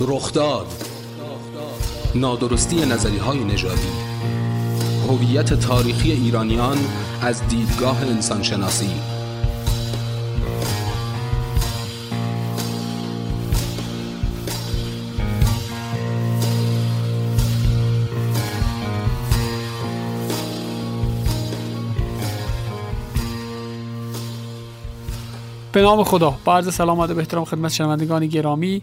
رخداد نادرستی نظری های نژادی. هویت تاریخی ایرانیان از دیدگاه انسانشناسی. به نام خدا. با عرض سلام و احترام خدمت شنوندگان گرامی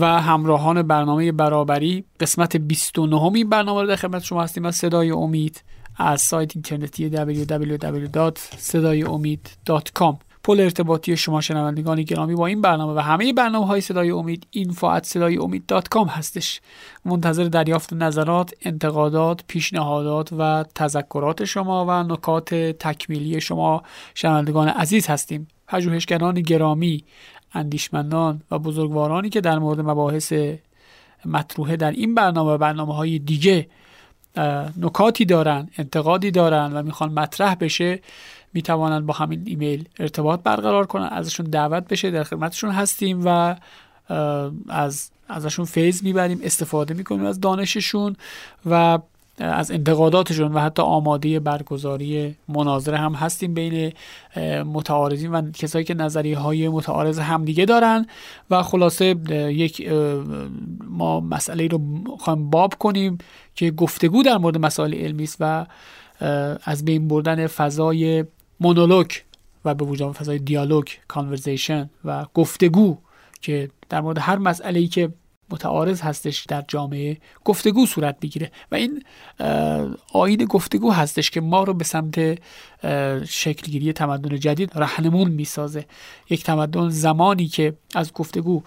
و همراهان برنامه برابری قسمت 29 این برنامه رو در خدمت شما هستیم از صدای امید از سایت اینترنتی www.sedayeomid.com پل ارتباطی شما شنوندگان گرامی با این برنامه و همه برنامه های صدای امید at صدای امید.com هستش. منتظر دریافت نظرات انتقادات پیشنهادات و تذکرات شما و نکات تکمیلی شما شنوندگان عزیز هستیم. پژوهشگران گرامی اندیشمندان و بزرگوارانی که در مورد مباحث مطروحه در این برنامه و برنامه های دیگه نکاتی دارن انتقادی دارن و می‌خوان مطرح بشه می‌توانند با همین ایمیل ارتباط برقرار کنن. ازشون دعوت بشه در خدمتشون هستیم و از ازشون فیض می‌بریم استفاده می‌کنیم از دانششون و از انتقاداتشون و حتی آماده برگزاری مناظره هم هستیم بین متعارضین و کسایی که نظریه های متعارض همدیگه دارن و خلاصه یک ما مسئله رو خواهیم باب کنیم که گفتگو در مورد مسائل علمی است و از بین بردن فضای مونولوگ و به وجود فضای دیالوگ کانورزیشن و گفتگو که در مورد هر مسئله ای که متعارض هستش در جامعه گفتگو صورت بگیره و این آین گفتگو هستش که ما رو به سمت شکلگیری تمدن جدید رهنمون می‌سازه. یک تمدن زمانی که از گفتگو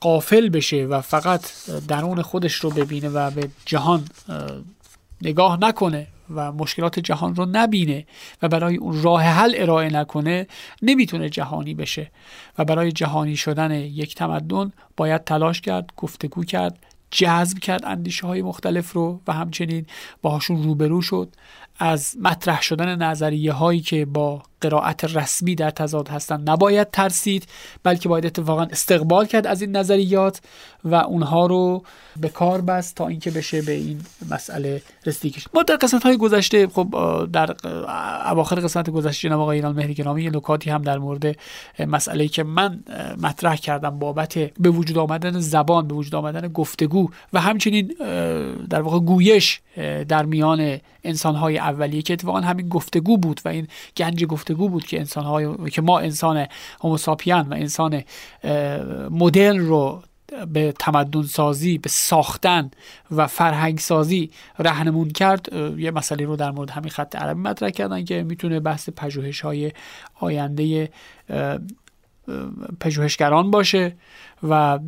قافل بشه و فقط درون خودش رو ببینه و به جهان نگاه نکنه و مشکلات جهان رو نبینه و برای اون راه حل ارائه نکنه نمی‌تونه جهانی بشه. و برای جهانی شدن یک تمدن باید تلاش کرد گفتگو کرد جذب کرد اندیشه های مختلف رو و همچنین باهاشون روبرو شد. از مطرح شدن نظریه هایی که با قرائت رسمی در تضاد هستند نباید ترسید بلکه باید اتفاقا استقبال کرد از این نظریات و اونها رو به کار بست تا اینکه بشه به این مسئله رسیدگی ما در قسمت های گذشته خب در اواخر قسمت گذشته جناب آقای ایران مهری گرامی نکاتی هم در مورد مسئله که من مطرح کردم بابت به وجود آمدن زبان به وجود آمدن گفتگو و همچنین در واقع گویش در میان انسان های اولیه که اتفاقا همین گفتگو بود و این گنج گفتگو بود که انسان های که ما انسان هوموساپین و انسان مدرن رو به تمدن سازی به ساختن و فرهنگ سازی رهنمون کرد یه مسئله رو در مورد همین خط عربی مطرح کردن که می‌تونه بحث پژوهش های آینده پژوهشگران باشه و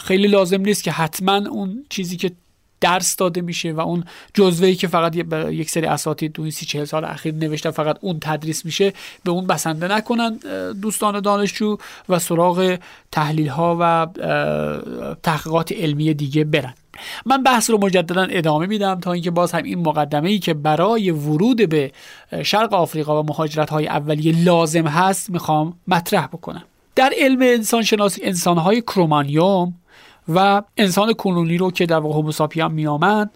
خیلی لازم نیست که حتما اون چیزی که درس داده میشه و اون جزوه که فقط یک سری اساتید تو این سی چهل سال اخیر نوشته فقط اون تدریس میشه به اون بسنده نکنن دوستان دانشجو و سراغ تحلیل ها و تحقیقات علمی دیگه برن. من بحث رو مجددا ادامه میدم تا اینکه باز هم این مقدمه ای که برای ورود به شرق آفریقا و مهاجرت های اولیه لازم هست می‌خوام مطرح بکنم. در علم انسان شناسی انسان های کرومانیوم و انسان کنونی رو که در واقع هوموساپین میامد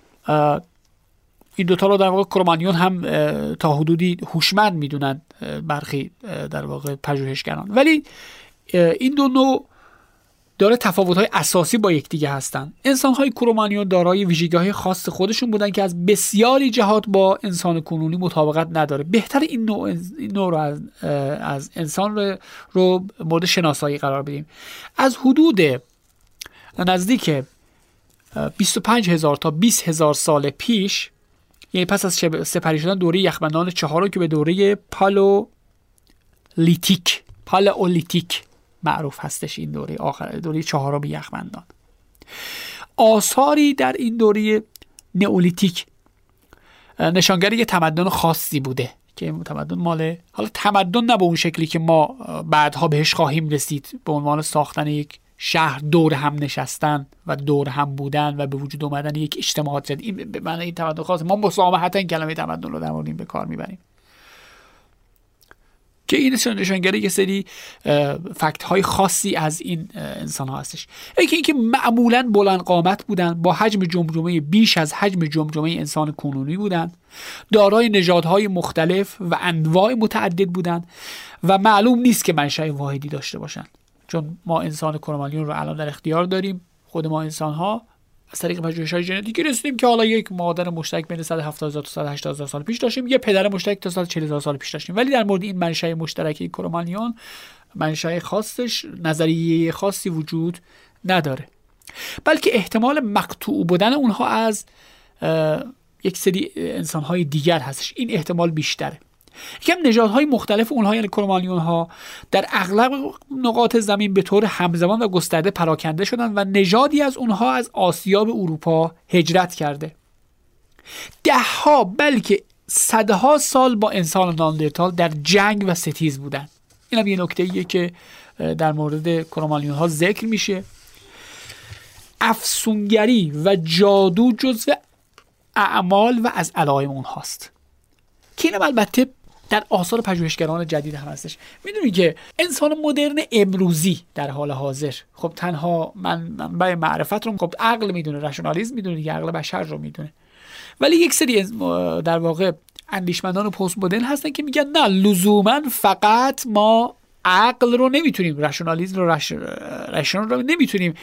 این دوتا رو در واقع کرومانیون هم تا حدودی هوشمند می‌دونن برخی در واقع پژوهشگران. ولی این دو نوع داره تفاوت های اساسی با یکدیگه هستن. انسان های کرومانیون دارای ویژگی های خاص خودشون بودن که از بسیاری جهات با انسان کنونی مطابقت نداره. بهتر این نوع, این نوع رو از, از انسان رو, رو مورد شناسایی قرار بدیم. از حدود نزدیک 25 هزار تا 20 هزار سال پیش یعنی پس از سپری شدن دوره یخبندان چهارم که به دوره پالو لیتیک اولیتیک معروف هستش این دوره آخر دوره چهارم یخبندان. آثاری در این دوره نئولیتیک نشانگر یه تمدن خاصی بوده که تمدن مال حالا تمدن نه به اون شکلی که ما بعدها بهش خواهیم رسید به عنوان ساختن یک شهر دور هم نشستن و دور هم بودن و به وجود اومدن یک اجتماعات جدید. این به معنی این تمدن خاص ما مسامحتا این کلمه تمدن رو در مورد به کار می‌بریم. که این نشانگره یه سری فکت های خاصی از این انسان ها هستش. یکی اینکه معمولا بلند قامت بودن با حجم جمجمه بیش از حجم جمجمه انسان کنونی بودند دارای نژادهای مختلف و انواع متعدد بودند و معلوم نیست که منشأ واحدی داشته باشند چون ما انسان کرومانیون رو الان در اختیار داریم خود ما انسان ها از طریق پژوهش های ژنتیکی رسیدیم که حالا یک مادر مشترک بین 170 تا 180 سال پیش داشتیم یه پدر مشترک تا 140 سال پیش داشتیم. ولی در مورد این منشأ مشترک کرومانیون منشأ خاصش نظریه خاصی وجود نداره. بلکه احتمال مقطوع بودن اونها از یک سری انسان های دیگر هستش. این احتمال بیشتره. یکم نژادهای مختلف اونها یعنی کرومانیون ها در اغلب نقاط زمین به طور همزمان و گسترده پراکنده شدند و نژادی از اونها از آسیا به اروپا هجرت کرده. دهها بلکه صدها سال با انسان ناندرتال در جنگ و ستیز بودن. این هم یه نکته ایه که در مورد کرومانیون ها ذکر میشه. افسونگری و جادو جزو اعمال و از علائم اونهاست. که اینم البته در آثار پژوهشگران جدید هم هستش. می‌دونی که انسان مدرن امروزی در حال حاضر. خب تنها من منبع معرفت رو خب عقل می‌دونه رشنالیزم می‌دونه دیگه عقل بشر رو می‌دونه. ولی یک سری در واقع اندیشمندان پست مدرن هستن که میگن نه لزوما فقط ما عقل رو نمی‌تونیم رشنالیزم رو رش... رو نمی‌تونیم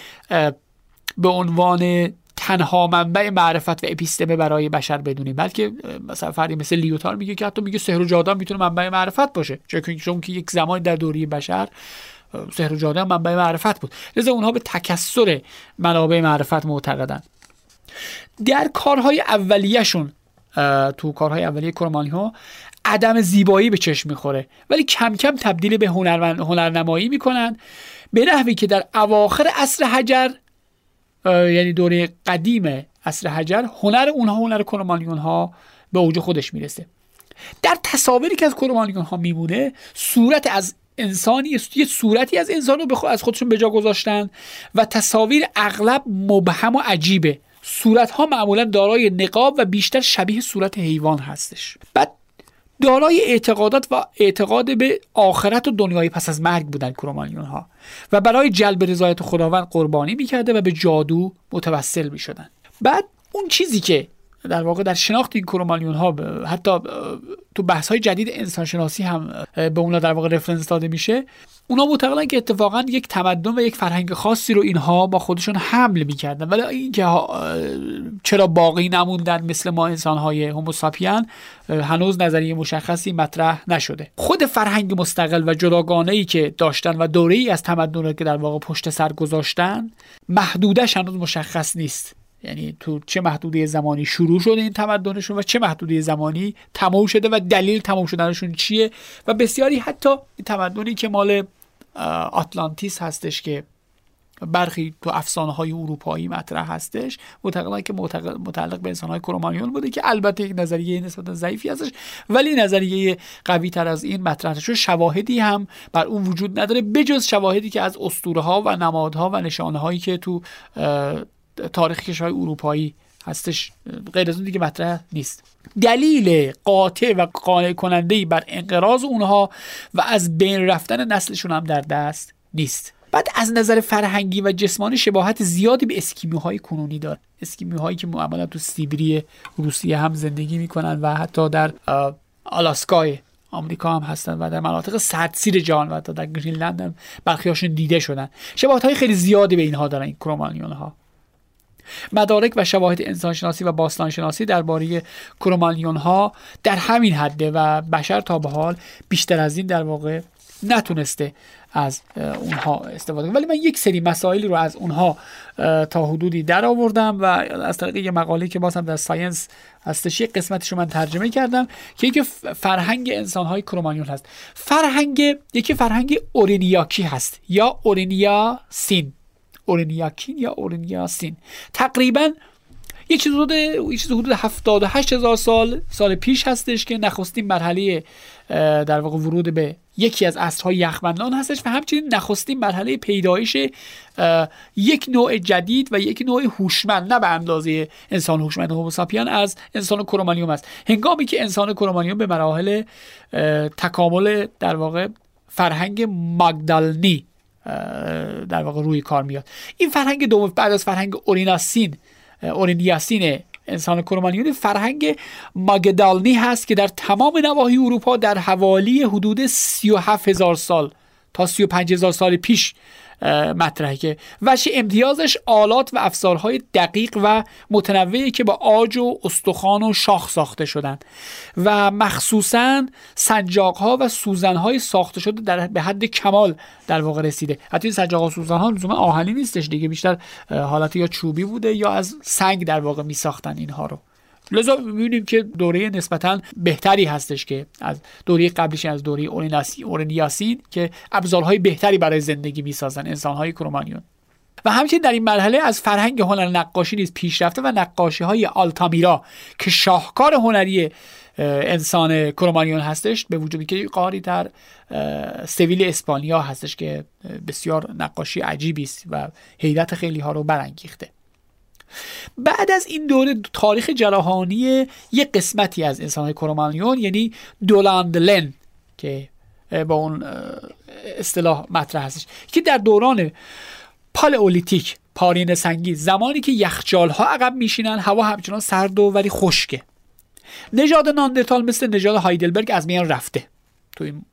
به عنوان تنها منبع معرفت و اپیستمه برای بشر بدونیم بلکه مثلا فردی مثل لیوتار میگه که حتی میگه سحر و جادو می‌تونه منبع معرفت باشه. چون که یک زمانی در دوری بشر سحر و جادو منبع معرفت بود. لذا اونها به تکسر منابع معرفت معتقدن. در کارهای اولیهشون تو کارهای اولیه کرمانی ها عدم زیبایی به چشم می‌خوره. ولی کم کم تبدیل به هنرنمایی می‌کنن. به نحوی که در اواخر عصر حجر یعنی دوره قدیم عصر حجر هنر اونها هنر کرومانیون ها به اوج خودش می‌رسه. در تصاویری که از کرومانیون ها میمونه صورت از انسانی یه صورتی از انسان رو از خودشون به جا گذاشتن و تصاویر اغلب مبهم و عجیبه. صورت ها معمولا دارای نقاب و بیشتر شبیه صورت حیوان هستش. بعد دارای اعتقادات و اعتقاد به آخرت و دنیای پس از مرگ بودن کرومانیون ها و برای جلب رضایت خداوند قربانی می‌کرده و به جادو متوسل می‌شدن. بعد اون چیزی که در واقع در شناخت این کرومانیون ها حتی تو بحث های جدید انسانشناسی هم به اونا در واقع رفرنس داده میشه. اونا معتقدن که اتفاقا یک تمدن و یک فرهنگ خاصی رو اینها با خودشون حمل می‌کردن. ولی اینکه چرا باقی نموندن مثل ما انسان های هوموساپین هنوز نظریه مشخصی مطرح نشده. خود فرهنگ مستقل و جداگانه ای که داشتن و دوره ای از تمدن رو که در واقع پشت سر گذاشتن محدودش هنوز مشخص نیست. یعنی تو چه محدوده زمانی شروع شده این تمدنشون و چه محدوده زمانی تمام شده و دلیل تمام شدنشون چیه و بسیاری حتی تمدنی که مال آتلانتیس هستش که برخی تو افسانه های اروپایی مطرح هستش معتقدن که متعلق به انسان های کرومانیون بوده که البته یک نظریه نسبتا ضعیفی هستش ولی نظریه قوی تر از این مطرح شده. شواهدی هم بر اون وجود نداره بجز شواهدی که از اسطوره ها و نمادها و نشانه هایی که تو تاریخ کشورهای اروپایی هستش. غیر از اون دیگه مطرح نیست. دلیل قاطع و قانع کننده بر انقراض اونها و از بین رفتن نسلشون هم در دست نیست. بعد از نظر فرهنگی و جسمانی شباهت زیادی به اسکیمی های کنونی داره. اسکیمی هایی که معمولا تو سیبری روسیه هم زندگی می‌کنن و حتی در آلاسکای آمریکا هم هستن و در مناطق سردسیر جهان و حتی در گرینلند هم برخیاشون دیده شدن. شباهت های خیلی زیادی به اینها دارن این کرومانیون ها مدارک و شواهد انسانشناسی و باستانشناسی درباره کرومانیون ها در همین حده و بشر تا به حال بیشتر از این در واقع نتونسته از اونها استفاده ولی من یک سری مسائلی رو از اونها تا حدودی در آوردم و از طریق یه مقاله که بازم در ساینس هستش یک قسمتش رو من ترجمه کردم که یکی فرهنگ انسانهای کرومانیون هست. فرهنگ یکی فرهنگ اورینیاکی هست یا اورینیا سین اورنیاکین یا اورنیاسین تقریبا یه چیز حدود یه چیز حدود 78 هزار سال سال پیش هستش که نخستین مرحله در واقع ورود به یکی از عصرهای یخبندان هستش و همچنین نخستین مرحله پیدایش یک نوع جدید و یک نوع هوشمند نه به اندازه انسان هوشمند هوموساپیان از انسان کرومانیوم است. هنگامی که انسان کرومانیوم به مراحل تکامل در واقع فرهنگ ماگدالنی در واقع روی کار میاد. این فرهنگ دوم بعد از فرهنگ اوریناسین اورینیاسین انسان کرومانیون فرهنگ ماگدالنی هست که در تمام نواحی اروپا در حوالی حدود 37 هزار سال تا 35 هزار سال پیش مطرحه که وش امتیازش آلات و افزارهای دقیق و متنوعی که با آج و استخوان و شاخ ساخته شدند و مخصوصا سنجاق ها و سوزن های ساخته شده در به حد کمال در واقع رسیده. حتی سنجاق ها سوزن ها لزوما آهنی نیستش دیگه بیشتر حالت یا چوبی بوده یا از سنگ در واقع می ساختن اینها رو. لذا می‌بینیم که دوره نسبتا بهتری هستش که از دوره قبلیش از دوره اورنیاسین که ابزارهای بهتری برای زندگی می‌سازن انسانهای کرومانیون و همچنین در این مرحله از فرهنگ هنر نقاشی نیز پیشرفته و نقاشی های آلتامیرا که شاهکار هنری انسان کرومانیون هستش به وجود که قاری در سویل اسپانیا هستش که بسیار نقاشی عجیبی است و حیرت خیلی ها رو برانگیخته. بعد از این دوره تاریخ جراحانی یک قسمتی از انسانهای کرومانیون یعنی دولاندلن که با اون اصطلاح مطرح هستش که در دوران پالئولیتیک پارین سنگی زمانی که یخچال ها عقب میشینن هوا همچنان سرد و ولی خشکه. نژاد ناندرتال مثل نژاد هایدلبرگ از میان رفته. تو این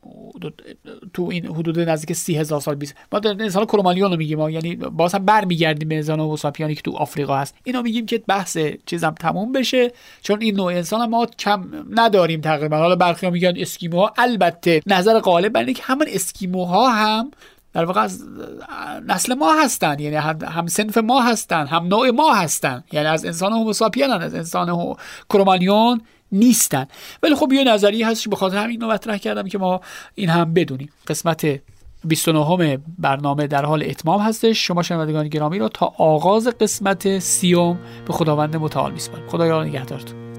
تو این حدود نزدیک سی سال بیست. ما در انسان کرومانیون رو میگیم یعنی باز هم برمیگردیم به انسان وساپیانی که تو آفریقا هست. اینا میگیم که بحث چیزم تموم بشه چون این نوع انسان ما کم نداریم تقریبا. حالا برخی میگن اسکیموها. البته نظر غالب بر که همون اسکیموها هم در واقع از نسل ما هستن. یعنی هم سنف ما هستن هم نوع ما هستن. یعنی از انسان هوموساپین از انسان کرومانیون نیستن. ولی خب یه نظریه هست به خاطر همین مطرح کردم که ما این هم بدونیم. قسمت 29 برنامه در حال اتمام هستش. شما شنوندگان گرامی را تا آغاز قسمت سیوم به خداوند متعال میسپارم خدایا نگهدارتون.